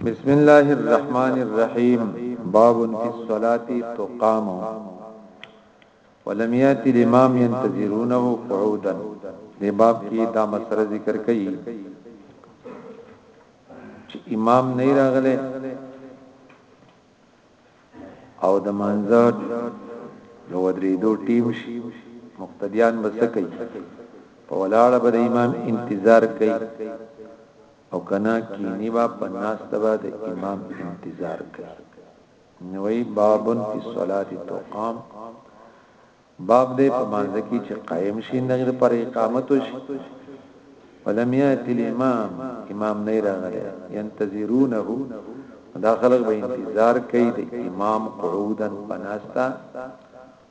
بسم الله الرحمن الرحيم باب في الصلاة تقام ولم يأتي الإمام ينتظرونه قعودا دی باب کې دا مسله ذکر کړي چې امام نه راغله او د منځه د ودریدو ټیم شي مقتدیان بس کوي په ولاړه به د امام انتظار کوي او کنا کینی با په ناس تبا د امام انتظار کوي نوې بابن فی الصلاه تقام باب دی په مانځه کی چی قایم شی داغی لپاره اقامت وشی ولم یاتی الامام امام نه راغلی ینتظرونه دا خلق به انتظار کوي د امام قعودن پناستا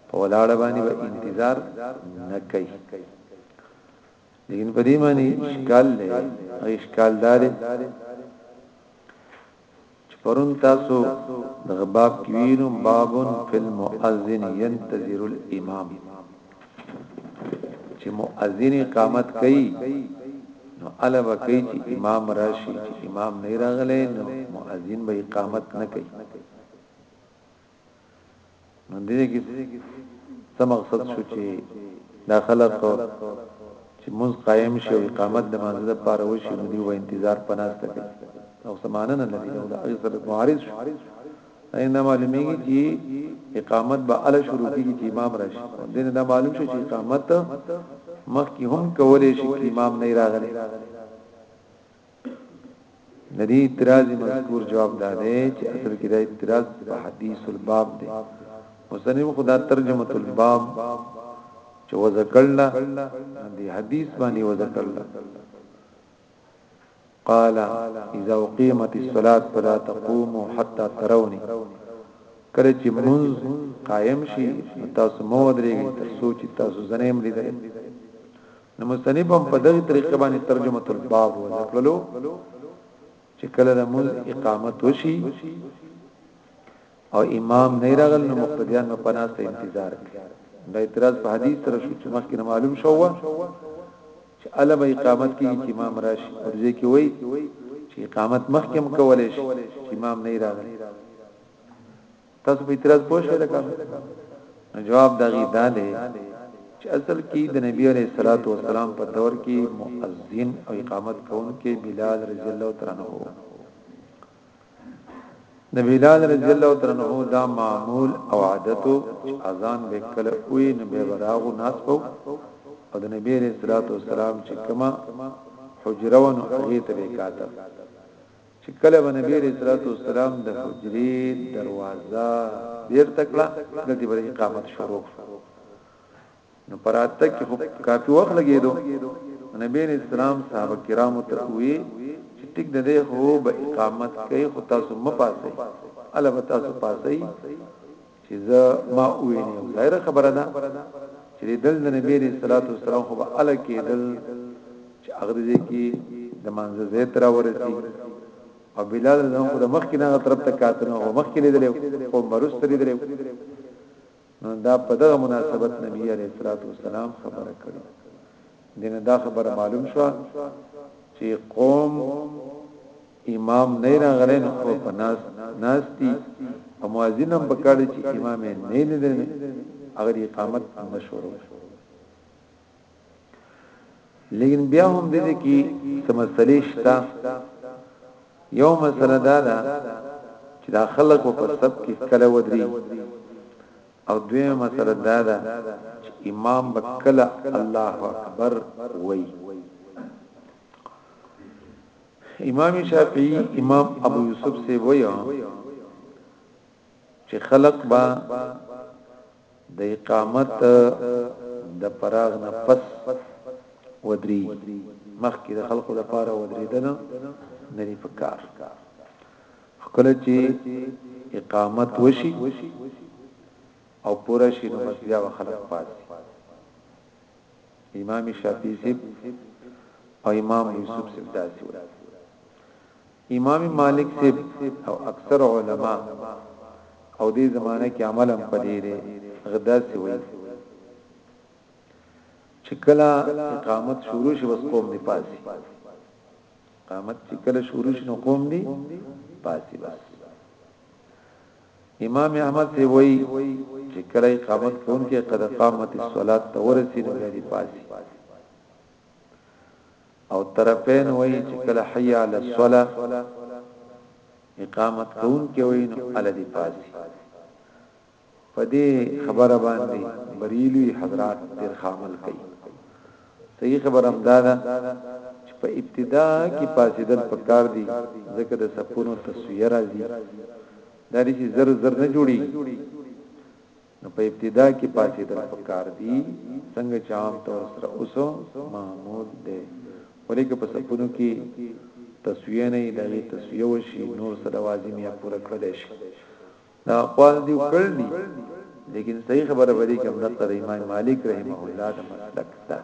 په ولاړ باندې به انتظار نه کوي لیکن په دې معنی اشکال نه اشکال دار چې پرون تاسو دغه باب کې وینو باب فی المؤذن ينتظر الامام چې مؤذن قامت کوي نو الا وکي چې امام راشي چې امام نه راغلی نو مؤذن به اقامت نه کوي نو دې کې څه مقصد شو چې دا خلک چې موږ قائم شي او اقامت د مازه د پاره وشي نو دی و انتظار پناسته کوي او سمانه نه لري او دا اکثر معارض شو اینه معلومیږي چې اقامت به ال شروع کیږي چې امام راشي دین دا معلوم شي چې اقامت مخکې هم کولې شي چې امام نه راغلی د دې اعتراض مذکور جواب دا دی چې اصل کې دا اعتراض په حدیث الباب دی مصنف خدا ترجمه الباب چې وذکرنا د حدیث باندې وذکرنا قال اذا اقيمت الصلاه فلا تقوموا حتى تروني کله چې مونږ قائم شي تاسو مو درېږي تر سوچ تاسو زنیم لیدل نو مصنف هم په دغه طریقه باندې ترجمه الباب وکړلو چې کله د مول اقامت وشي او امام نه راغل نو مقتدیان په پناست انتظار کوي دا اعتراض په حدیث سره شو چې مخکې معلوم شو چې علم اقامت کې چې امام راشي او ځکه کې وای چې اقامت مخکې هم کولای شي چې امام نه راغل تاسو په اعتراض پوه شئ دا کار نو جواب دا غي دا دی چې اصل کې د نبی عليه الصلاه والسلام په دور کې مؤذن او اقامت کوونکې بلال رضی الله تعالی عنہ د بلال رضی الله تعالی عنہ دا معمول او عادت اذان وکړه او نه به راغو ناس کو او د نبی عليه الصلاه والسلام چې کما حجره ونه هغه ته وکاته چې کله به نبی علیہ الصلوۃ والسلام د حجرې دروازه بیر تکړه دلته پر اقامت شروع نو پراته کې خو کافي وخت لګیدو نبی علیہ السلام صحابه کرامو ته وی چې ټیک د دې هو به اقامت کوي خو تاسو م پاسي البته تاسو پاسي چې زه ما ویني غیر خبره ده چې دل د نبی علیہ الصلوۃ والسلام خو به ال کېدل چې اغریزه کې د منځ زیت را ورسی او بلال زمو خو د مخ کې نه طرف ته کاتنه او مخ کې لیدل او مرست لیدل نو دا په دغه مناسبت نبی علیہ الصلوۃ والسلام خبره کړې دنه دا خبره معلوم شو چې قوم امام نه راغلی نو په ناس ناشتي او مؤذن هم بکړي چې امام نه نه دی اگر اقامت نه شروع لیکن بیا هم د دې کې سمسلې شتا یو مسله دا ده چې دا خلک په سب کې کله ودري او دویمه مسله دا ده چې امام به کله الله اکبر وایي امام شافعي امام ابو یوسف سی وایو چې خلق با د اقامت د فراغ نه پس ودری مخکې د خلقو لپاره ودریدل نه لري پکار کله چې اقامت وشي او پوره شي نو بس بیا خلک پاس امام شافعي سیب او امام یوسف سیب داسې وایي امام مالک سیب او اکثر علما او دې زمانه کې عملا پدې دي غدا سی وایي چې کله اقامت شروع شي بس قوم دی پاسي قامت چې کله شروع شنو قوم دی پاسي بس امام احمد سی وای چې کله قامت کون کې قد قامت الصلاه تورسی نه دی پاسي او طرفین وای چې کله حي علی الصلاه اقامت کون کې وای نو علی دی پاسي په دې خبره باندې بریلوی حضرات ترخامل کوي صحیح خبر هم دا ده چې په ابتدا کې پاسیدل پکار دي ځکه د سپونو تسویه راځي دا لري زر زر نه جوړي نو په ابتدا کې پاسیدل پکار دي څنګه چې عام طور سره اوسو معمول دی ولیکه په سپونو کې تسویه نه دی تسویه وشي نور سره لوازم یا پوره کړل شي دا اقوال دی کړل دي لیکن صحیح خبره بری کوم د قر امام مالک رحمه الله د مسلک دا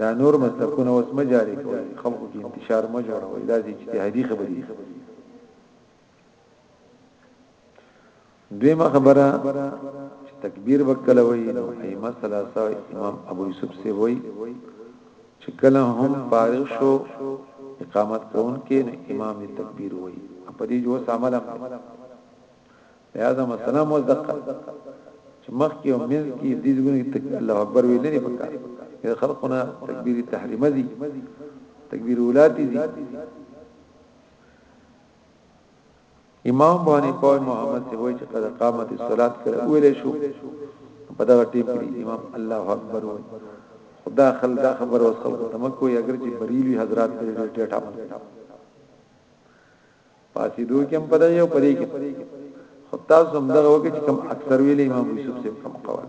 دا نور مسلکونه اوس مجاري کوي خلکو کې انتشار مو جوړوي دا اجتهادي خبرې دي دویمه خبره تکبیر وکړوي نو ایمه ثلاثه امام ابو یوسف سی وای چې کله هم فارغ شو اقامت کوونکی نو امام یې تکبیر وایي په دې جو عمل هم لہذا مثلا مو دقه چې مخ کې او منځ کې دې ځګونه تک الله اکبر ویل نه پکار اذا خلقنا تکبیر تحریمه دي تکبیر اولاد دي امام ابو حنیفه او امام احمد سی وای چې قد قامت الصلاه کړه ویل شو په دغه ټیم کې امام الله اکبر وای خدا خل دا خبر وسو تمکو یې اگر چې بریلی حضرات پر ډېر ډېر عمل پاسې دوی کوم پدې یو پدې کې خدا زم دغه وګ چې کوم اکثر ویل امام یوسف سے کوم قوال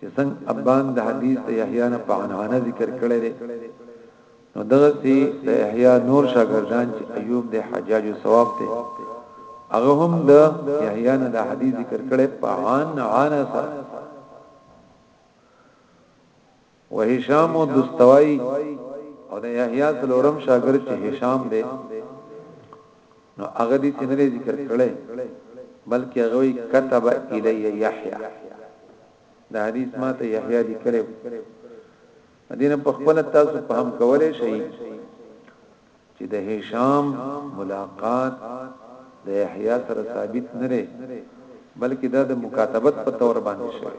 چې څنګه ابان د حدیث د یحیی نه په عنعنه ذکر کړی دی نو دغه سي د یحیی نور شاګردان چې ایوب د حجاج او ثواب دی هغه هم د یحیی نه د حدیث ذکر کړي په عن عن سره وهشام الدستوائي او د يحيی څلورم شاګرد چې هشام دی نو هغه دې تنه ذکر کړي بلکې هغه وی كتب الي يحيی د حدیث ماته یحیی دی کړو دینه په خپل تاسو فهم کولای شئ چې د هشام ملاقات د یحیی سره ثابت نه لري بلکې دا د مکاتبت په تور باندې شوی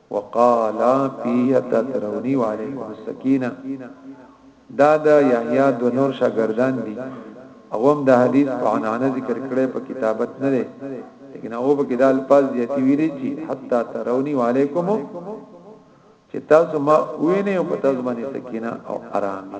وقال فيه تتروني وعليكم السکينه دا د يحيی دو نور شاګردان دي هغه هم د حديث په عنعنه ذکر کړي په کتابت نه دي لیکن هغه په کدا الفاظ دي چې ویلي چې حتا تروني وعليكم چې تاسو ما ویني او په تاسو باندې سکینه او آرامي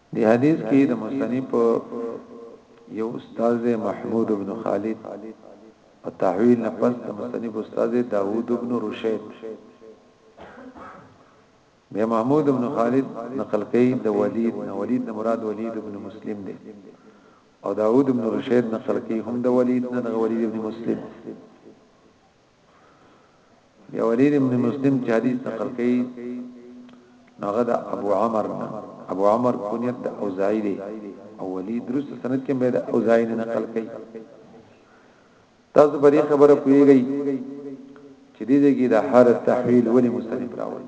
دی حدیث کې د مصنف یو استاد محمود ابن خالد او تحویل نه پس د مصنف استاد داوود ابن رشید بیا محمود ابن خالد نقل کوي د ولید نه ولید نه مراد ولید ابن مسلم دی او داوود ابن رشید نقل کوي هم د ولید نه د ولید ابن مسلم دی ولید ابن مسلم چې حدیث نقل کړي هغه د ابو عمر نه ابو عمر کنیت د اوزاعی دی او ولید درست سند کې به د اوزاعی نه نقل کړي تاسو بری خبره پویږئ چې دې کې د حالت تحویل ولې مستنف راوړي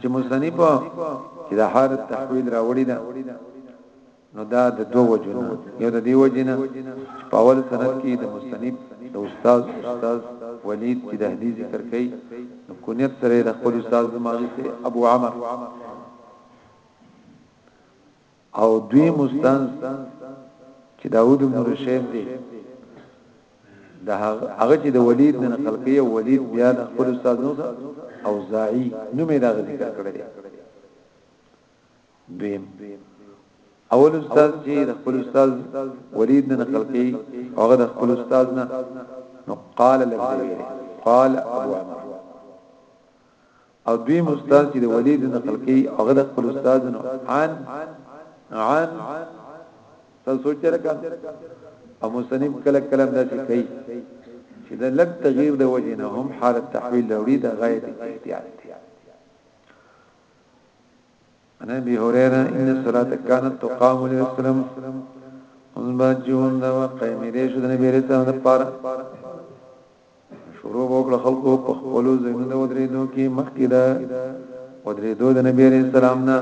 چې مصنف چې د هر تحویل راوړی دا نو دا د دوه وجنه یو د دی وجنه په اول سند کې د مصنف د استاد استاد ولید چې د حدیث ذکر کوي نو کونیت سره د خپل استاد زماغي سي ابو عمر او دوی مستنز چې داوود بن رشید دی د هغه چې د ولید نه نقل کوي ولید بیا د خپل استاد نو او زائی نوم یې دا ذکر کړی دی دویم اول استاد چې د خپل استاد ولید نه نقل کوي هغه د خپل استاد نه نو قال لبدوی قال ابو عمر او دویم استاد چې د ولید نقل کوي هغه د خپل استاد نو عن عن تاسو سوچ راکړه او مصنف کله کله داسې کوي چې د لک تغییر د وجې نه هم حالت تحویل لوري د غایت احتیاط دی انا بي هريره ان الصلاه كانت تقام للسلام ان باجون دا قائم دې شو د نبی رسول الله لپاره شروع وکړه خلکو په خپل زینونو ودرېدو کې مخکې دا ودرېدو د نبی عليه السلام نه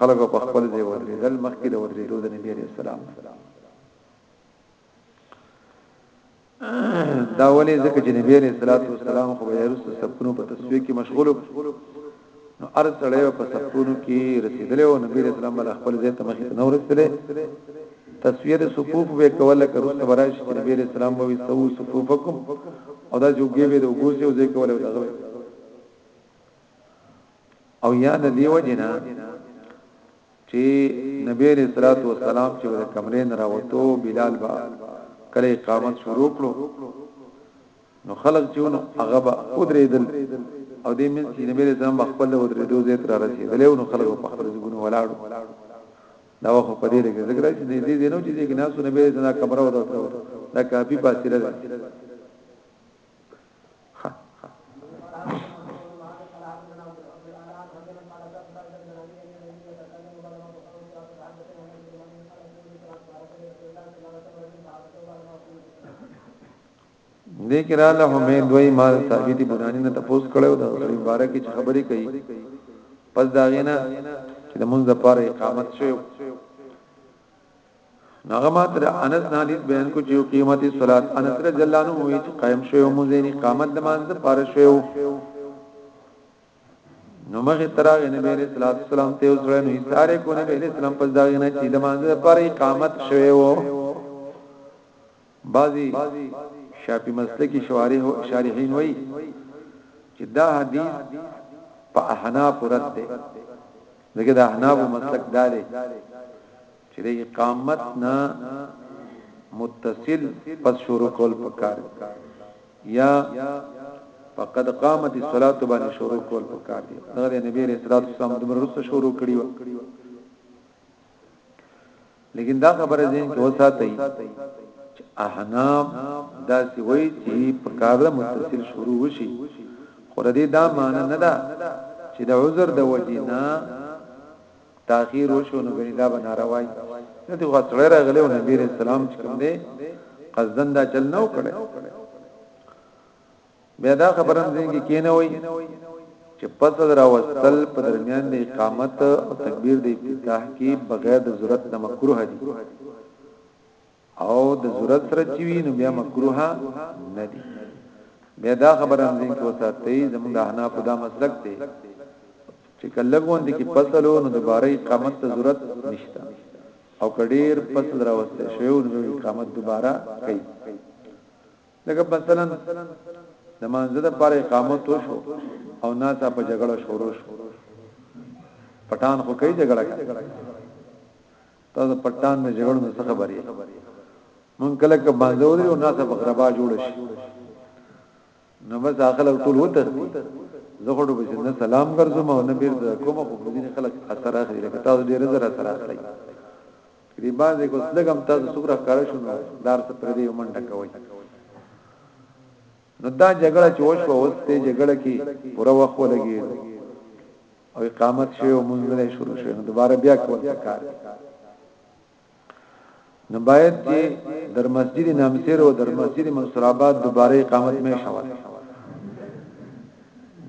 خلکو په خپل ځای ودرېدل مخکې دا ودرېدو د نبی عليه السلام نه دا ولې ځکه چې نبی عليه الصلاه والسلام خو به رسو سپونو په تسویه کې مشغول نو ار سړی په سپونو کې رسیدل او نبی عليه السلام بل خپل ځای ته مخې ته نو رسیدل تسویه د صفوف به کوله که رسو برای چې نبی عليه السلام به سو صفوفکم او دا جوګي به د وګوسه او ځای کوله دا او یا د دیو جنا چي نبي عليه الصلوة والسلام چي به د کمرې نه راوتو بلال به کله اقامت شروع کړو نو خلق چي ونو هغه به ودرېدل او دې منځ کي نبي عليه السلام خپل د ودرېدو ځای ته رسېدلی نو خلق په خپل ځګونو ولاړو دا وخت په دې لګي ذکر چې دې دې نو چې دې کې ناسو نبی رسول الله کمره وته دا کافي فاصله ده دې کې را له همې دوی ما ثابت بنانی نه تاسو کړو د غریب بارک چې خبرې کوي پس دا غینا چې د مونږ د پاره اقامت شوی هغه ماته انس نادیت بیان کو چې یو قیمت صلات انس رضی الله عنه وی چې قائم شوی مزینی قامت د مانځ پاره شوی نو مخه تراغ نبی علیہ الصلوۃ والسلام ته وسره نو اشاره کو نبی علیہ السلام پس دا نه چې د مانځ پاره قامت شوی وو بعضي شافعي مسلکي شارحين وايي چې دا حديث په احناف رد دی ځکه د احناف مسلک دا دی چې د اقامت نه متصل پس شروع کول پکار یا فقد قامت الصلاه باندې شروع کول پکار دي دا د نبی رسول الله صلی الله علیه وسلم د مرسته شروع کړی و لیکن دا خبره زین کې وساتئ چې احنام دا سی وای چې په کار د متصل شروع وشي خو د دې دا معنی نه ده چې د عذر د وجې نه تاخير وشو نو غني دا بنا روای نو دی غسړه راغله او نبی رسول الله چې کوم دی قصدن دا چل نو کړي بیا دا خبره هم ځین کې کینه وای چې پس در اوستل په درمیان د اقامت او تکبیر د افتتاح کې بغیر د ضرورت نه مکروه دي او د ضرورت سره چې وي نو بیا مکروه نه دي بیا دا خبره هم ځین کې وساتې زموږ احنا په دا مسلک دی چې کله غوند کې پسلو نو دوباره اقامت ته ضرورت نشته او کډیر پسل راوسته شیو نو اقامت دوباره کوي لکه مثلا د مانزه د پاره اقامت وشو او ناڅه په جګړه شروع شو پټان خو کوي جګړه کوي تاسو پټان نه جګړه نه خبرې مونږ کله کله باندې ورې او ناڅه په غربا جوړ شي نو بس اخله ټول وته زه خو به نه سلام ګرځم او نه بیرته کوم خو دین خلک اثر اخلي لکه تاسو ډیر زر اثر اخلي که دی باندی کوس لږ هم تاسو څوک را ښکاره شو نو دار څه پردی او منډه کوي نو دا جګړه چې وشوه اوس ته جګړه کې پوره وخت ولګي او اقامت شوی او منځله شروع شوی نو دوباره بیا کول پکار نو باید چې در مسجد نامسیر او در مسجد منصور آباد دوباره اقامت مې شوه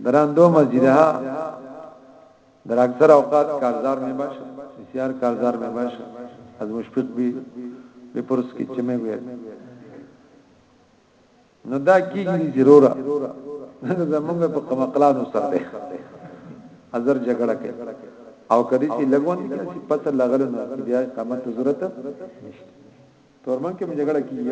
دران دو مسجدها در اکثر اوقات کارزار میں باش بسیار کارزار میں باش از مشفق بھی بپرس کی چه میں ویل نو دا کیږي دي ضروره نه زمونږ په قمقلانو سره ده ازر جګړه کوي او کدی چې لګون دي چې پته لګل نو بیا قامت ضرورت نشته تورمن کې جګړه کیږي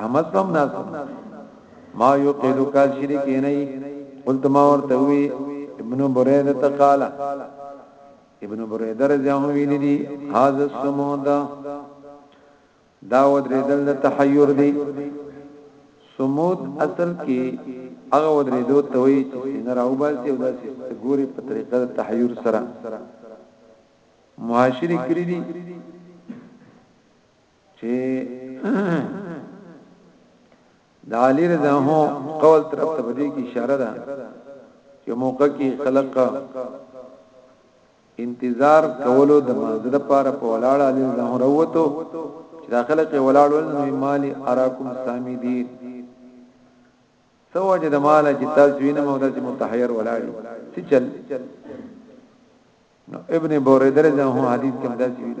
احمد بم ناس ما یو قیدو کال شریک نه قلت ما ورته وی ابن بریده تقالا ابن بریده رضی الله ویل دی هاذ السمود دا ودریدل د تحیر دی سمود اصل کې هغه ودریدو ته وی چې نه راوباسي او داسې ګوري په طریقه د تحیر سره معاشري کړی دي چې د علی رضا هو قول تر په دې کې اشاره ده چې موقع کې خلق انتظار کولو د مازد لپاره په ولاړ علی رضا هو وروته چې داخله کې ولاړ ول نو مالی اراکم سامی دي سو چې د مال چې تاسو وینم او د متحیر ولاړ سي چل نو ابن بوریدر له حدیث کې مدد ویل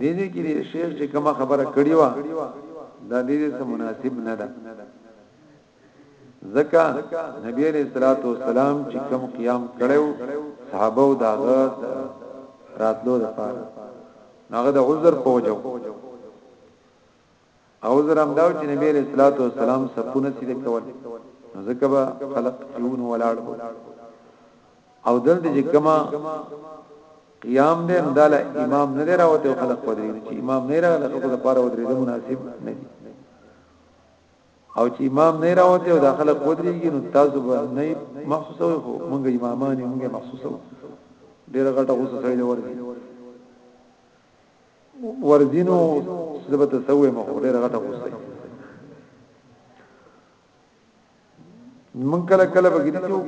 دې دې کې دې شیخ چې کوم خبره کړی و دا دې دې سم مناسب نه ده زکه نبی علیہ الصلوۃ والسلام چې کوم قیام کړو صحابه او داغه راتلو لپاره هغه د عذر پوجو او زر هم داو چې نبی علیہ الصلوۃ والسلام صفونه سید کول نو ځکه به خلق یون ولاړ او دلته چې کما قیام دې انداله امام نه راوته خلق پدې چې امام نه راغله خلق د پاره ودرې مناسب نه دي او چې امام نه راوته او داخله قدرېږي نو تاسو به نه مخصوص وي خو مونږ امامان یې مونږه مخصوص وو ډېر غټه غوسه سره ورته ورځینو زبر ته سوې مخ ډېر غټه غوسه من کله کله بګی دي جو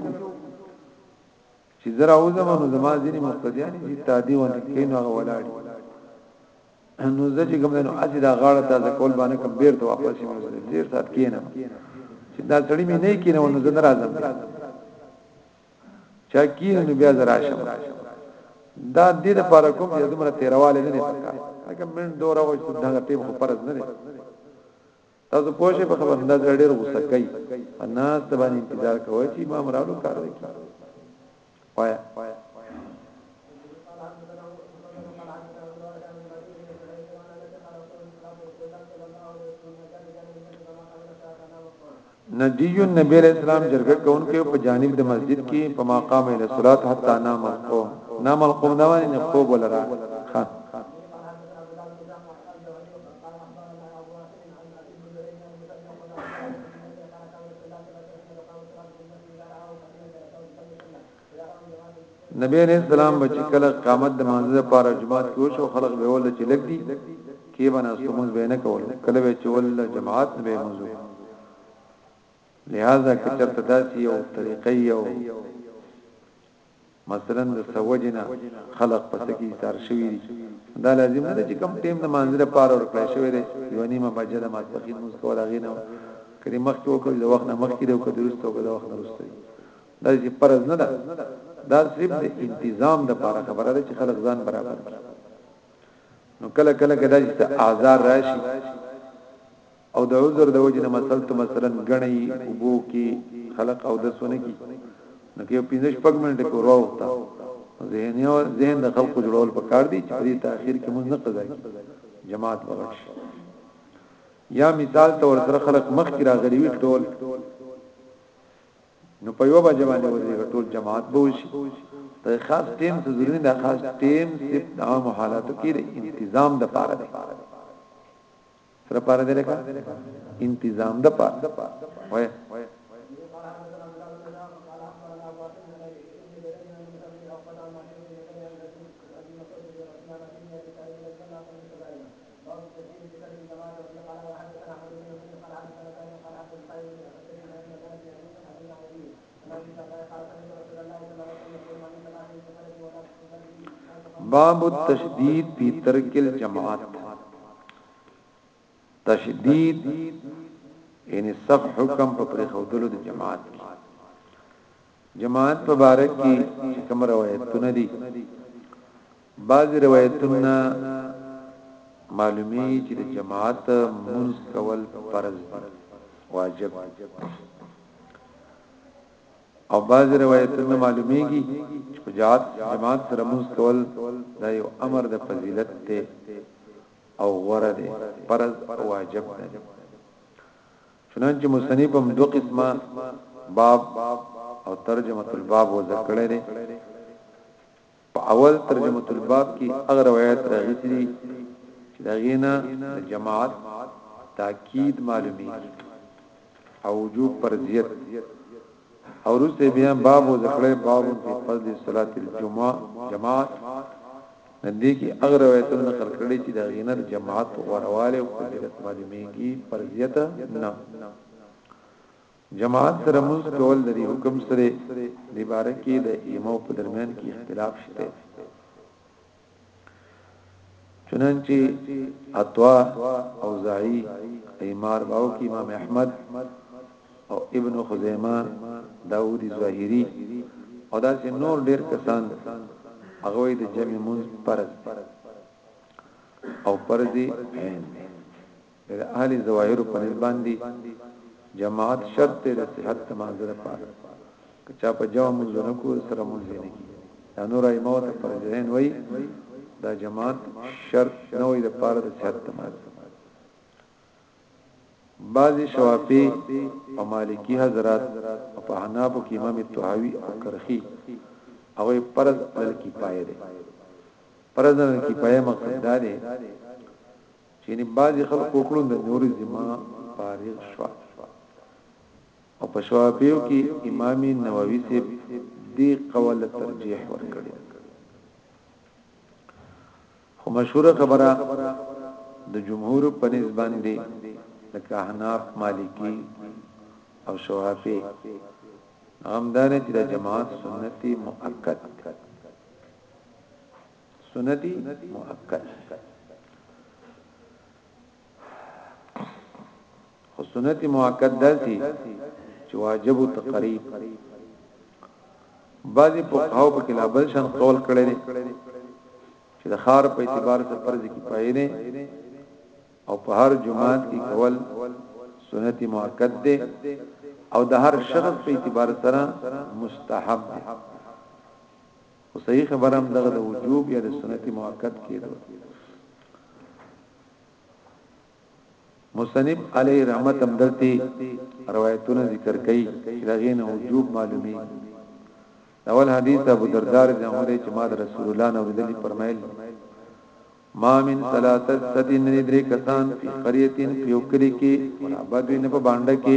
چې زرا او زمانو زما ځینی مقتدیان دي تادی ونه کینو هغه ولاړی نو زه چې کوم نو اځي دا غاړه تازه کول باندې کوم بیر ته واپس شم ډیر سات کینم چې دا سړی مې نه کینو نو زه ناراضم چا کین نو بیا دراشم دا دې لپاره کوم چې دومره تیرواله نه پکار هغه من دوره او چې دا ټیم خو فرض نه دی تاسو پوښې په خبر انداز ډېر غوسه کوي انا ته باندې انتظار کوي چې امام راو کار وکړي وایا نجی النبی علیہ السلام جرګه کونکو په جانب د مسجد کې په مقام اله صلات حتا نام القو نام القو دا باندې نه خوب ولرا ها نبی علیہ السلام بچ کله قامت د منځ لپاره جماعت کې شو خلق به ول چې لګ دي کې بنا سمون به نه کول کله به چې ول جماعت به منځ لہذا کچر تداسی او طریقې او مثلا د سوجنا خلق پس کې ایثار شوی دي دا لازم نه چې کم ټیم د منځ لپاره ور کړی شوی دی یو نیمه بجه د ماسپخین موږ کولا غینه کړي مخکې وکړي د وخت نه مخکې دی او کړي درسته او د وخت نه درسته دا چې فرض نه ده دا صرف د انتظام د لپاره خبره ده چې خلک ځان برابر کړي نو کله کله کدا چې اعذار راشي او د عذر د وجې نه مثلا ته مثلا غني او بو کې خلق او د سونه کې نو کې پینځش پګ منټ کو راوتا ذهن او ذهن د خلق جوړول په کار دي چې په تاخير کې مونږ نه قضا جماعت بغش یا مثال تور سره خلق مخ کې راغلي وي ټول نو په یو بجه باندې ودرېږه ټول جماعت به وشي ته خاص ټیم څه ضروري ده خاص ټیم صرف د عام حالاتو کې د انتظام د پاره ده سره پاره ده لکه انتظام د پاره وای باب التشدید فی ترک الجماعت تشدید یعنی صف حکم په پرې خودلو د جماعت کې جماعت په باره کې چې کوم روایتونه دي بعض روایتونه معلومی چې د جماعت منځ کول فرض واجب او بعض روایتونه معلومیږي چې په جهاد جماعت سره منځ کول دا یو امر د فضیلت ته او غره دی فرض واجب نه دی چنانچه مصنف هم دو قسمه باب او ترجمه الباب وضع کړی دی په اول ترجمه الباب کې هغه روایت راغلی دی چې دا غینا د جماعت تاکید معلومی او وجوب پرزیت او وروسته بیا باب ذکرې باب په فضل صلات الجمعه جماعت ندې کې اغه روایتونه نقل کړي چې دا غینر جماعت غورواله او فضیلت معلومیږي فرضیت نه جماعت سره موږ کول د حکم سره د بارکه د ایمو په درمیان کې اختلاف شته چنانچه عطا او زائی ایمار باو کی امام احمد او ابن خزیمه داودی ظاهری او داسې نور ډیر کسان هغه د جمع منځ پرز او پرزي عین د اهل ظواهرو په نسبت باندې جماعت شرط دی د صحت د مانځه لپاره که چا په جمع منځ نه کو سره منځ نه کی دا نور ائمه ته پر ځین وای دا جماعت شرط نه وای د لپاره د صحت د مانځه بعضی شوافی او مالکی حضرات او په حنافو کې امام طحاوی او کرخی او پرز ال کفایه ده پرز ال کفایه مقصد ده چېرې بعضې خلکو وکړو د نورې زما فارغ شوا او په شوابیو کې امامی نووی سیب دی قول ترجیح ورکړی خو مشهور خبره د جمهور په نسبان دی لکه حناف مالکی او شوافی نغمدانه چې د جماعت سنتی مؤکد سنت مؤکد خو سنت مؤکد داسي چې واجب او تقریب بعضی فقهاو په کې لابل شان قول کړی دی چې د خار په اعتبار سره فرض کفایه نه او په هر جماعت کې کول سنت مؤکد دی او د هر شخص په اعتبار سره مستحب دی خو صحیح خبره هم دغه د وجوب یا د سنت موقت کېدو مصنف علی رحمت هم دلته روایتونه ذکر کړي چې دغه نه وجوب معلومي اول حدیث ابو دردار رضی الله عنه چې ما د رسول الله نو دې فرمایل ما من ثلاثه سدین ندری کسان فی قریتین فی وکری کی ولا بدوی نه په باندې کې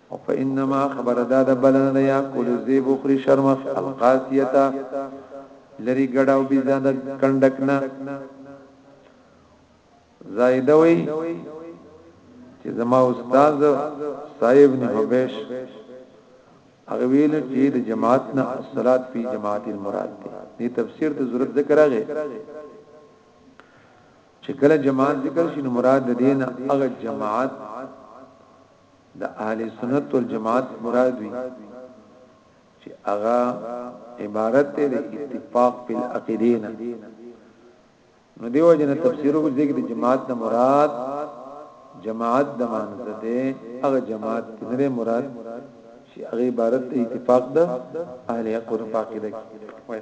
او فانما خبر دا د بلنه د یا کول زیب اخری شرمخ القاسیتا لری ګډاو بی زیاده کندکنا زائده وی چې زما استاد صاحب نه هبش هغه ویل چې د جماعت نه الصلات فی جماعت المراد دی دې تفسیر ته ضرورت ذکر راغی چې کله جماعت ذکر شي نو مراد د دین هغه جماعت د اهل سنت والجماعت مراد وي چې هغه عبارت دی د اتفاق په عقیده نه نو دیو جن تفسیر وکړي چې جماعت نه مراد جماعت د مانزه ده هغه جماعت نه مراد چې هغه عبارت ته اتفاق ده اهل حق او عقیده کې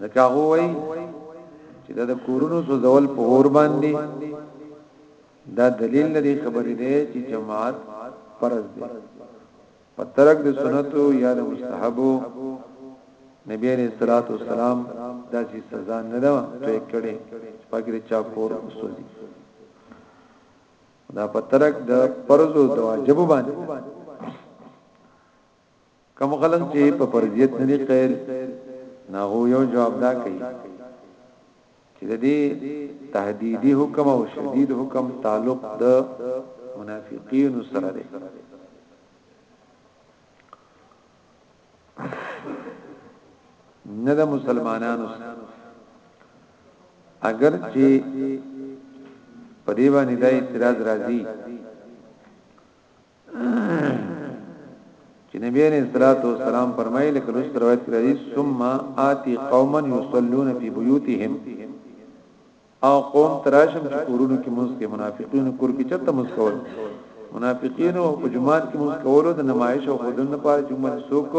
دا کاغه وای چې دا د کورونو سوزول په اور باندې دا دلیل لري خبرې ده چې جماعت فرض دی په ترک د سنتو یا د مستحبو نبی علیہ الصلوۃ والسلام دا چې سزا نه ده ته کړي پکې چا کور وسوځي دا په ترک د فرض او د واجب باندې کوم غلم چې په پرزیت نه دی قیل نه هو یو جواب دا کوي چې د دې تهدیدی حکم او شدید حکم تعلق د منافقین سره دی نه د مسلمانانو اگر چې په دی باندې د اعتراض راځي چې نبی عليه الصلاه والسلام فرمایلی کله چې روایت کړی ثم آتي قوما يصلون في بيوتهم او قوم تراشم چې کورونو کې موږ کې منافقین کور کې چته موږ کول منافقین او جماعت کې موږ کولو د نمایش او خودن لپاره چې موږ څوک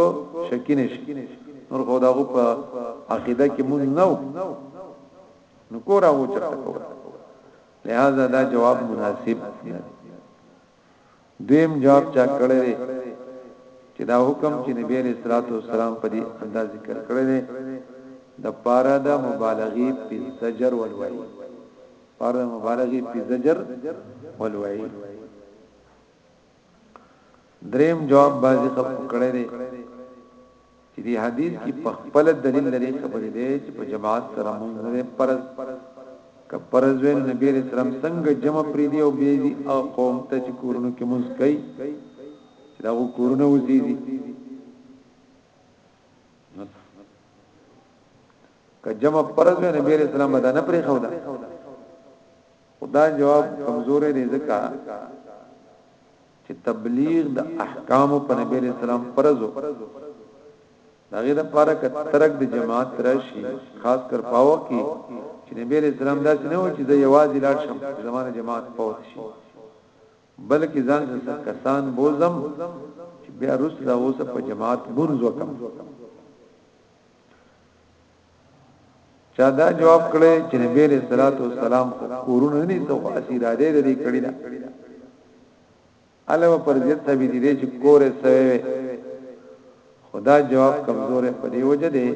شکینه شي نور خداغو په عقیده کې موږ نو نو کور او چته کول لہذا دا جواب مناسب نه دویم جواب چا کړی دی چې دا حکم چې نبی علیہ الصلوۃ والسلام په دې انداز ذکر کړی دی د پاره د مبالغه په زجر ولوي پاره د مبالغه په زجر ولوي دریم جواب بازی خلق کړی دی چې دې حدیث کې په خپل دلیل لري خبرې دي چې په جماعت سره مونږ نه پرز که پرز وین نبی رسول الله څنګه جمع پری دی او به دي او قوم ته چې کورونو کې مونږ کوي چې دا کورونه وځي دي که جمع پرز وین نبی رسول الله مدان پرې خو دا خدا جواب کمزورې نه ځکه چې تبلیغ د احکام په نبی علیہ السلام فرض و داغه د پاره ک ترک د جماعت راشي خاص کر پاو کې چې نبی علیہ السلام دا څنګه و چې د یوازې لاړ شم زمانه جماعت پوت شي بلکې ځان سره کسان بوزم چې بیا رسل اوسه په جماعت منځ وکم چا دا جواب کړي چې نبی عليه الصلاه والسلام کورونه نه سو اسی را دې دې کړي دا علم پر دې ثابت دي چې کورې سوي خدا جواب کمزور په دې وجه دي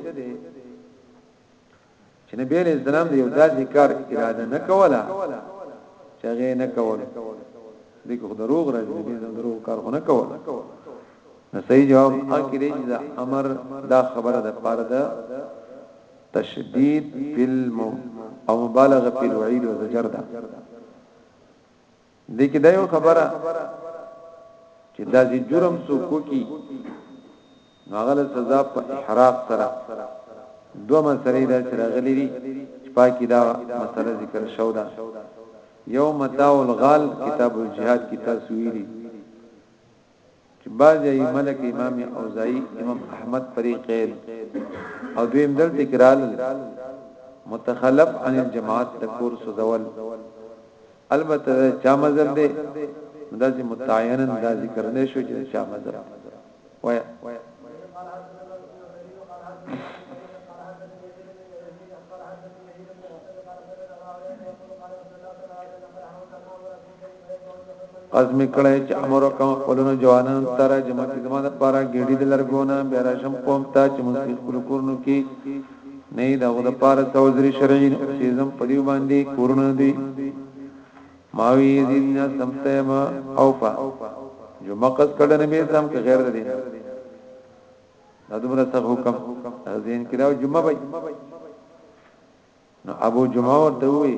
چې نبی عليه السلام دې یو داسې کار اراده نه کوله چې هغه نه کوله دغه دروغ راځي دې دروغ کار نه کوله نو صحیح جواب هغه کې دی دا امر دا خبره ده پر ده تشدید فلم او مبالغه په الوعید او زجر ده دې کې دا یو خبره چې دا چې جرم څوک کی هغه سزا په احراق سره دوه مسلې دا چې راغلي دي چې پاکي دا مسله ذکر شو دا یو متاع الغال کتاب الجهاد کی تاسو ویلي چې بعضی ائمه لکه امام اوزاعی امام احمد فریقین او دویم دلته کرال متخلف عن الجماعت تکور سوزول البته چا مذهب دی دا چې متعینا دا ذکر نه شو چې چا مذهب وای قسم کړی چې امر وکم خپلونو جوانان تر جمع چې زما د پاره ګډي د لرګونه بیا راشم قوم ته چې مونږ خپل کورونو کې نه دا غو د پاره سوزري شرعي چې زم په دی باندې کورونه دي ماوی یزید نه سمته ما اوفا جو مقص کړه نبی اسلام کې غیر دي دا دومره څه حکم زین کړه جمعه بای نو ابو جمعه ورته ووی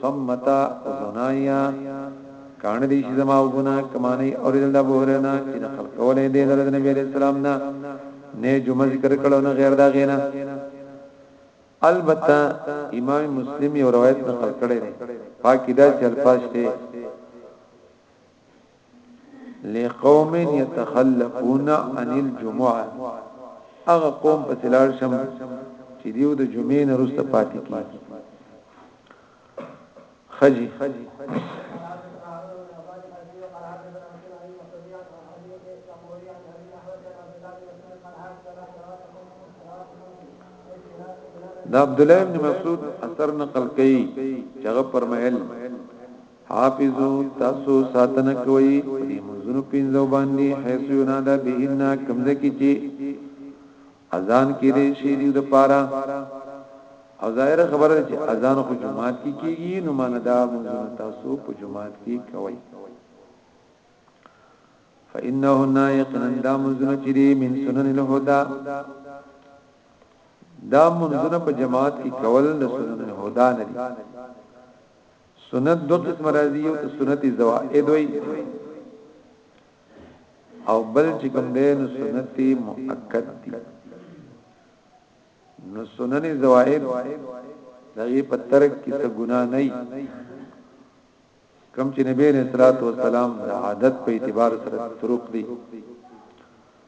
صمتا اذنایا کانه دی چې زما وګنا کمانه اوریدل د ابو هريره نه چې نقل کولې دی د نبی عليه السلام نه نه جمعه ذکر کړو نه غیر دا غینا البته امام مسلم یو روایت نقل کړی دی پاکی دا چې الفاظ ته لقوم يتخلفون عن الجمعه هغه قوم په تلال شم چې دیو د جمعې نه رسته پاتې کیږي خجی دا عبد الله بن مسعود اثر نقل کړي چې هغه فرمایل حافظو تاسو ساتنه کوئ په دې منځونو پنځو باندې حيث ينادى بهن کوم ځای کې چې اذان کې دې شي دې د پاره او ظاهر خبره چې اذان خو جمعات کې کیږي نو مان دا منځونه تاسو په جمعات کې کوئ فإنه نایقن دا منځونه چې دې من سنن الهدى دا منځونه په جماعت کې کول د سنن الهدى نه دي سنت دو قسم راځي یو ته سنت زوائد وي او بل چې کوم دی نو سنت مؤکد دي نو سنن زوائد دغه په ترک کې څه ګناه نه وي کم چې نبی رسول الله والسلام د عادت په اعتبار سره طرق دي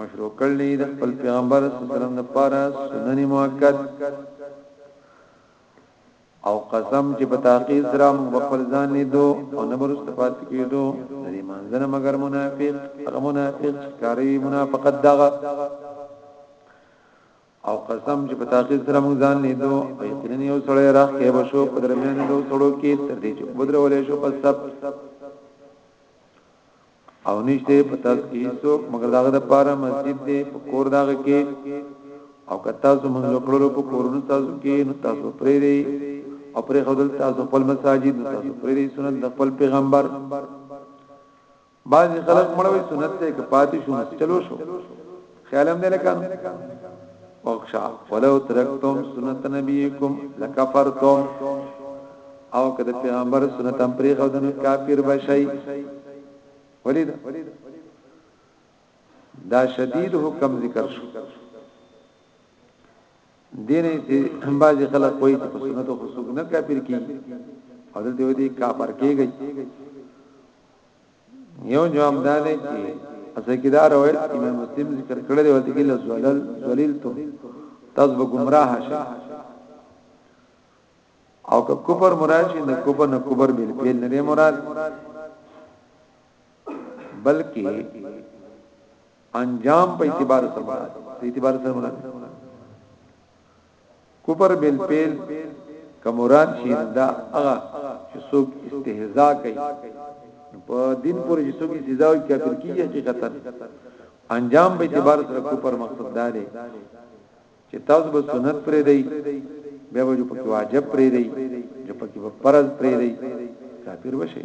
مشروع کړل دي د خپل پیغمبر صلی الله علیه وسلم لپاره سنن مؤکد او قسم چې په تحقیق سره موږ خپل ځان لیدو او نه برست پات کېدو د دې منځنه مگر منافق هغه منافق کاری منافقت دغه او قسم چې په تحقیق سره موږ ځان لیدو او یقینا یو سړی راخ کې بشو په درمیان دو سړو کې تر دې چې بدرولې شو په سب او نشته په تاسو کې هیڅوک مګر داغه د پاره مسجد دی په کور داغه کې او که تاسو مونږ وکړو په کورونو تاسو کې نو تاسو پرې دی او پرې خدل تاسو خپل مساجد نو تاسو پرې دی سنت د خپل پیغمبر بعض خلک مړوي سنت ته کې پاتې شو نو چلو شو خیالم نه لکان اوکشا ولو ترکتم سنت نبیکم لکفرتم او کده پیغمبر سنت هم پری خو دنو کافر بشی ولید دا شدید حکم ذکر شو دینه چې بعضی خلک کوئی چې په سنت خو څوک نه کافر کی او دلته ودی کافر کیږي یو جواب دا دی چې اصل کې دا روایت امام مسلم ذکر کړی دی ولته کې لزلل ذلیل تو تاسو به گمراه شئ او که کفر مراد شي نه کفر نه کفر بل پیل نه مراد بلکې انجام په اعتبار سره مراد په اعتبار سره مراد کفر بالفعل کمران شي دا هغه چې څوک استهزاء کوي په دین پورې چې څوک استهزاء کوي کافر کیږي حقیقتا انجام به اعتبار سره کفر مقصد دا دی چې تاسو به سنت پرې دی به وجو په واجب پرې دی چې په فرض پرې دی کافر وشي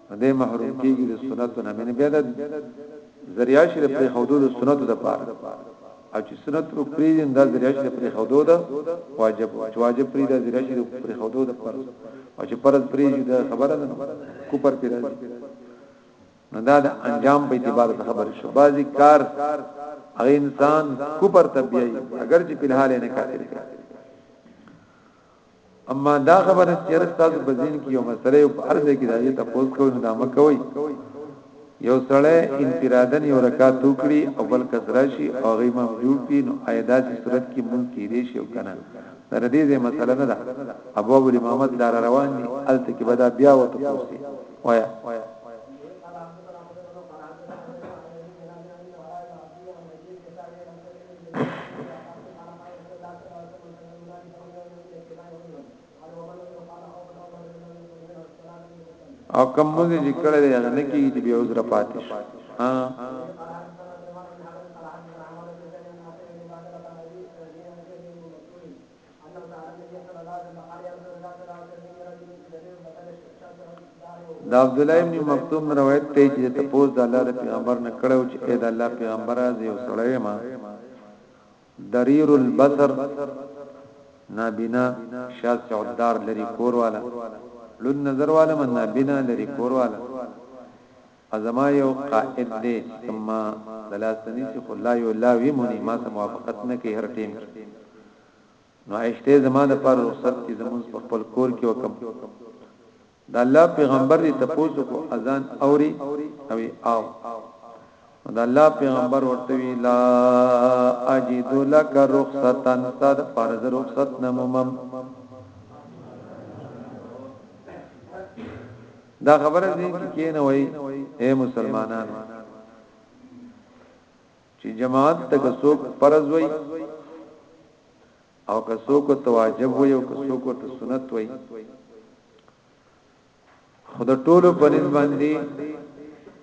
نو دی محروم کیږي د سنتو نه منه بیا د ذریعہ شر پر خودو د سنتو د پاره او چې سنت او پریدین د ذریعہ شر پر خودو د واجب چې واجب پرې د ذریعہ شر پر خودو د فرض او چې فرض پرې د خبره ده کو پر پرې نو دا د انجام په اعتبار د خبره شو بازي کار هغه انسان کو پر تبعي اگر چې په حال نه کافر کړي اما دا خبره چې رستا د بزین کې یو مسله یو په ارزه کې راځي تاسو کوی نه دامه کوي یو سړی انفرادن یو رکعت وکړي او بل کثره شي او غي امام جوړ پی نو ایدا چې صورت کې مونږ کې دي شي کنه تر دې دې مسله نه ده ابو ابو امامت دار روان دي الته کې بدا بیا وته کوسي وایا او کوم موږ چې کړه دې هغه نه کیږي چې به عذر پاتې شي ها دا عبد الله ابن مکتوم روایت ته چې تپوس د الله پیغمبر نه کړو چې اې د الله پیغمبره زه وسړی ما ضریر البصر نابینا شاذ سعدار لری کور والا لون نظر والا من نابینا لری کور والا ازما یو قائد دی کما دلاستنی سی خو لا یو لا وی مونی ما سم موافقت نه کی هر ټیم نو عشته زما د پر رخصت کی زمون په خپل کور کې وکم د الله پیغمبر دې تپوس کو اذان اوري او او د الله پیغمبر ورته وی لا اجد لك رخصه تد فرض رخصت نمومم دا خبره دې کې کینه وای اے مسلمانانو چې جماعت تک څوک فرض وای او که څوک ته واجب وي او که څوک ته سنت وي خود ټولو په نس باندې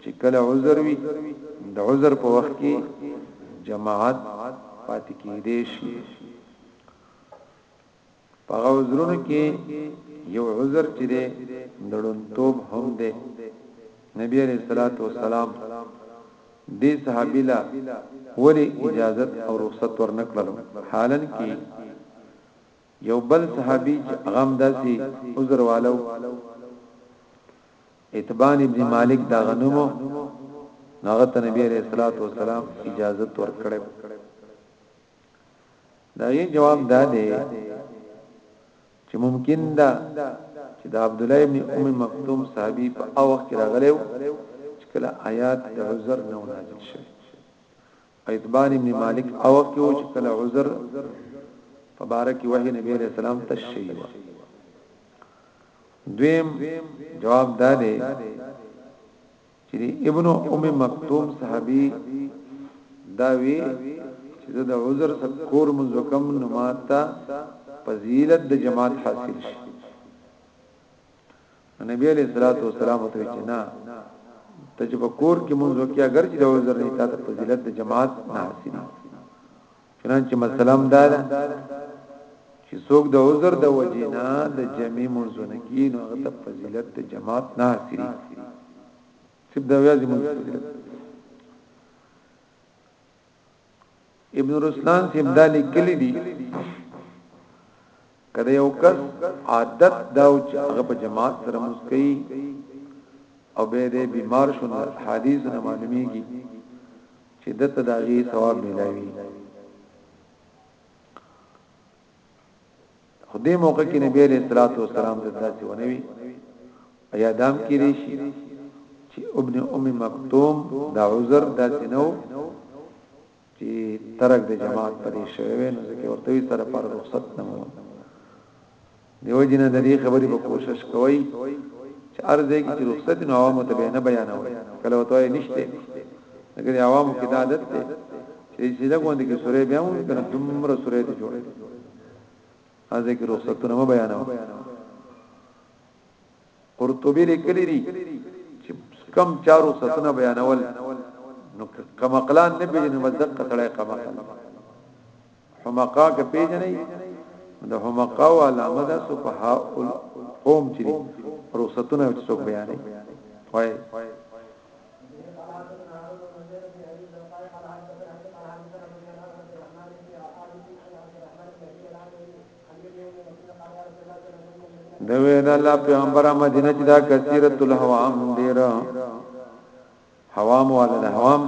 چې کله عذر وي د عذر په وخت کې جماعت پاتې کېدې شي په عذرونو کې یو عذر چې دی دړون توب هم دی نبی عليه الصلاه والسلام دې صحابي له ولې اجازت او رخصت ورنکړل حالن کې یو بل صحابي چې غم داسي عذر والو اتبان ابن مالک دا غنمو هغه ته نبی عليه الصلاه والسلام اجازه تور کړو دا یې جواب دا دی چې ممکن ده چې د عبدالله ابن ام مکتوم صحابي په هغه وخت کې راغلی و چې کله آیات د عذر نو نازل شوه ایتبان ابن مالک او کې و چې کله عذر مبارک وحی نبی علیہ السلام تشیع و دویم جواب دا دی چې ابن ام مکتوم صحابي دا وی چې د عذر سکور منځکم نماتا فضیلت د جماعت حاصل شي نبی علیہ الصلوۃ والسلام ته چې نه ته چې په کور کې منځو کې اگر چې د عذر نه تاسو فضیلت د جماعت نه حاصل چنانچه مسله هم دا ده چې څوک د عذر د وجینا د جمعي منځونه کې نو هغه د فضیلت د جماعت نه حاصلي سب د ویازي منځ فضیلت ابن رسلان سیم دالی کلی دی کله یو کس عادت دا او چې هغه په جماعت سره مسکی او به دې بیمار شو نو حدیث نه معلومیږي چې د تداغي ثواب ملایوي خدای موقع کې نبی عليه الصلاه والسلام د داسې ونوي ایا دام کې لري شي چې ابن ام مکتوم دا عذر داسې نو چی ترک د جماعت په دې شوی وی نو ځکه ورته وی سره پر رخصت نه مو دیو جن د دې خبرې په کوشش کوي چې ارزه کې چې رخصت نو عوامو ته نه بیانوي کله وته نشته لکه د عوامو کې د عادت ته چې چې دا غوند کې سورې بیا مو کنه دومره سورې ته جوړه ارزه کې رخصت نه بیانوي قرطبي لیکلي دي چې کم چارو ستنه بیانول نو کم عقلان نه پیژني مدقه سره کم عقل حمقا کې پیژني د حمقا او علامه د سفها قوم چې روستونه څوک بیانې وای دوی د الله پیغمبر مدینه چې دا کثیرۃ الهوام ډیر هوام والا د هوام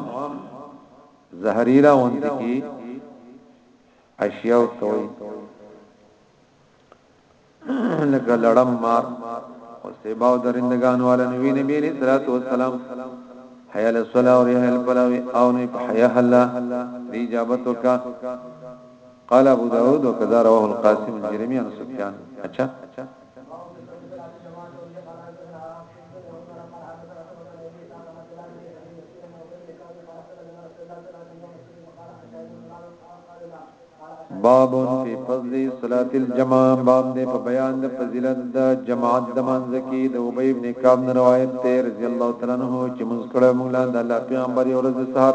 زهريلا وانت کی اشیاء توي لکه لړم مار او سیباو درندگان والا نبی نبی علیہ الصلوۃ والسلام حیا الصلاۃ او حیا الفلاح او نه حیا الله دی اجابت وکا قال ابو داود وكذا رواه القاسم الجرمي عن سفيان اچھا باب فی فضل صلاه الجماعه باب دې په بیان د فضیلت د جماعت د منځ کې د ابی ابن کعب روایت ته رضی الله تعالی عنہ چې موږ کړه موږ لاندې الله پیغمبر یو ورځ سحر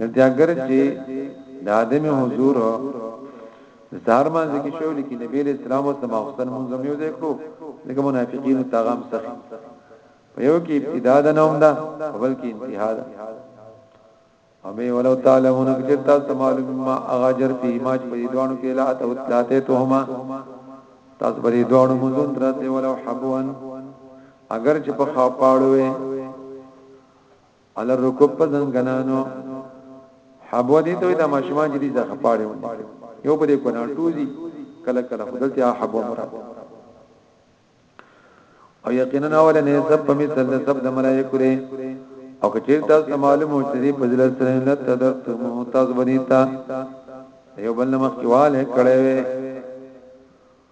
دلته اگر چې د ادم حضور زار ما ذکر شو لیکن نبی علیہ السلام او سما حسن مونږ یو ځای کړو دغه منافقین تاغام سخی په یو کې ابتدا د نوم ده بل کې انتها ده او به ولو تعلمون کثر تاسو معلوم ما اغاجر فی ما چې په دوانو کې لا ته وتلاته توهما تاسو په دوانو مونږ درته ولو حبوان اگر چې په خاپاړو علی الرکوب په زنګنانو حبو دي ته د ماشومان چې دي ځخه پاره ونی یو بری کو نه ټوزي کله کله خدلته حبو مراد او یقینا اول نه سب په مثل د سب د ملائکه لري او کچیر تاسو معلومه چې دې فضیلت سره نه تدرتم تاسو بنیتا یو بل مخکواله کړه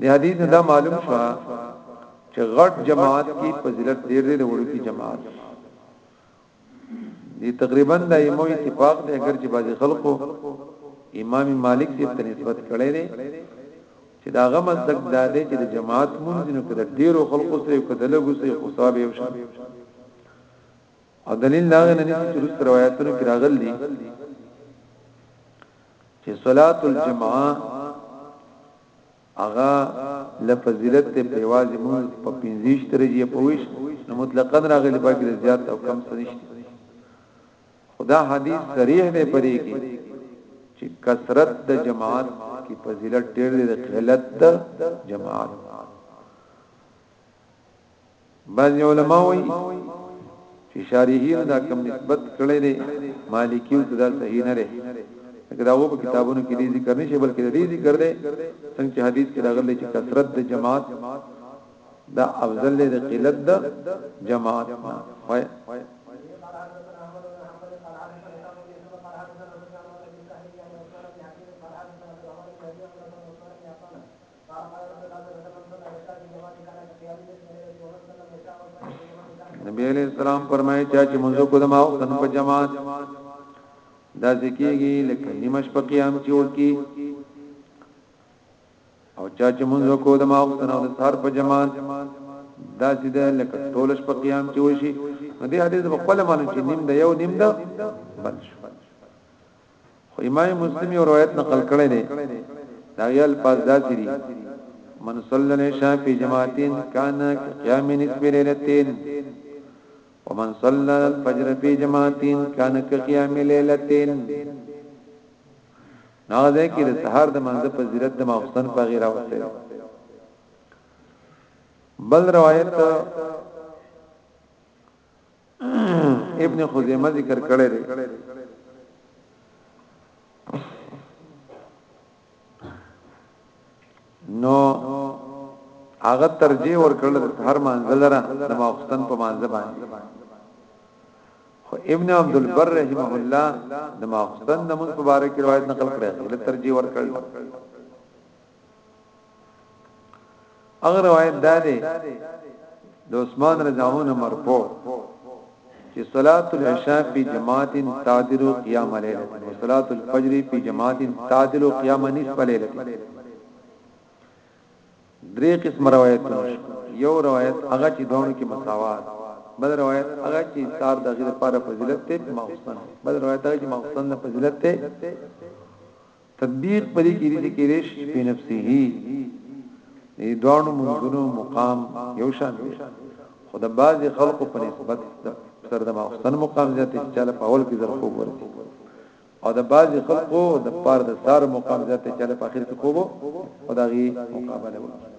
دی حدیث نه دا معلوم شو چې غټ جماعت کې فضیلت ډېر دی د وړوکی جماعت دی تقریبا د ایمو اتفاق دی اگر چې بعضی خلکو امام مالک دې ته نسبت کړي دي چې دا غم زګ دادې چې د جماعت مونږ نه کړ ډیرو خلکو سره کدلګو سره حساب یو شان او دلیل دا نه نه چې رست روایتونو کې راغلي چې صلات الجماعه هغه له فضیلت ته په یوازې مونږ په 25 درجه پويش نو مطلقاً راغلي باقي د زیات او کم څه نشته خدا حدیث صریح دی پرې کې چې کثرت د جماعت کی فضیلت ډېر دی د قلت د جماعت بعض علماء وایي چې شارحین دا کم نسبت کړی دی مالکیو ته دا صحیح نه دی لکه دا په کتابونو کې دی ذکر نشي بلکې دی ذکر دی څنګه چې حدیث کې راغلی چې کثرت د جماعت دا افضل دی د قلت د جماعت نه وای نبی علیہ السلام فرمایي چې موږ کو د ما وختن په جماعت دا ذکیږي لکه نیمش په قیام کې وکی او چا چې موږ کو د ما وختن او د سار په جماعت دا چې ده لکه ټولش په قیام کې وشي نو دې حدیث په خپل معنی چې نیم د یو نیم د بل شو خو امام مسلم یو روایت نقل کړی دی دا یل پاس داسې دي من صلی العشاء فی جماعتین کان قیام نصف لیلتین ومن صلی الفجر فی جماعتین کان قیام لیلتین ناغذه کې د سحر د منځ په زیرت د ماخصن په غیر اوسه بل روایت ابن خزیمه ذکر کړی دی نو هغه ترجیح ورکړل هر منزل را د ماوختن په منزل باندې خو ابن عبد البر رحمه الله د ماوختن د مبارک روایت نقل کړی دی ترجیح ورکړل هغه روایت دا دی د عثمان رضی الله عنه مرفوع چې صلات العشاء په جماعت تعدل قیام ليله او صلات الفجر په جماعت تعدل قیام نصف ليله درې قسم روایت یو روایت هغه چې دونو کې مساوات بل روایت هغه چې سار د غیر لپاره فضیلت ته مخصن بل روایت هغه چې مخصن فضیلت ته تطبیق په دې کې دي چې کېدای شي چې په نفسه دې دوانو منځونو مقام یو شان دی خو د بعض خلکو په نسبت سره د ماخستن مقام زیات چې چاله په اول کې زر خوب ورته او د بعض خلکو د پاره د سار مقام زیات چې چاله په اخر کې خوب او دغه مقابله وکړي